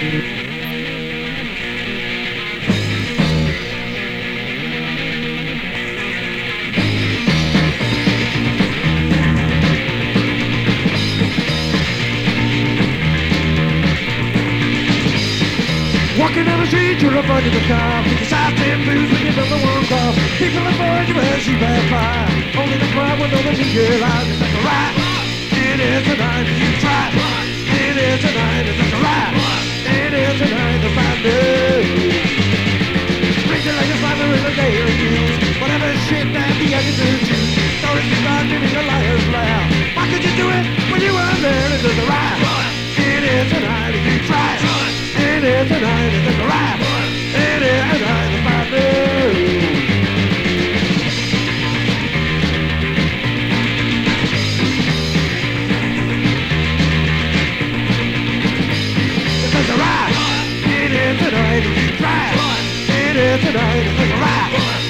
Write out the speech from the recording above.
Walking down the street, you're avoiding the cop. With your side ten booze when you the one call. People you as you pass by. Only the crowd will know that you realize it's like a ride. It is a night shit that the edges do to. Stories about giving a liar's laugh. Why could you do it when you were there? It is a ride. It is a night that you try. It is a night, it's a ride. It is a out. It's a ride. It is a night you try. It is a night, it's a ride.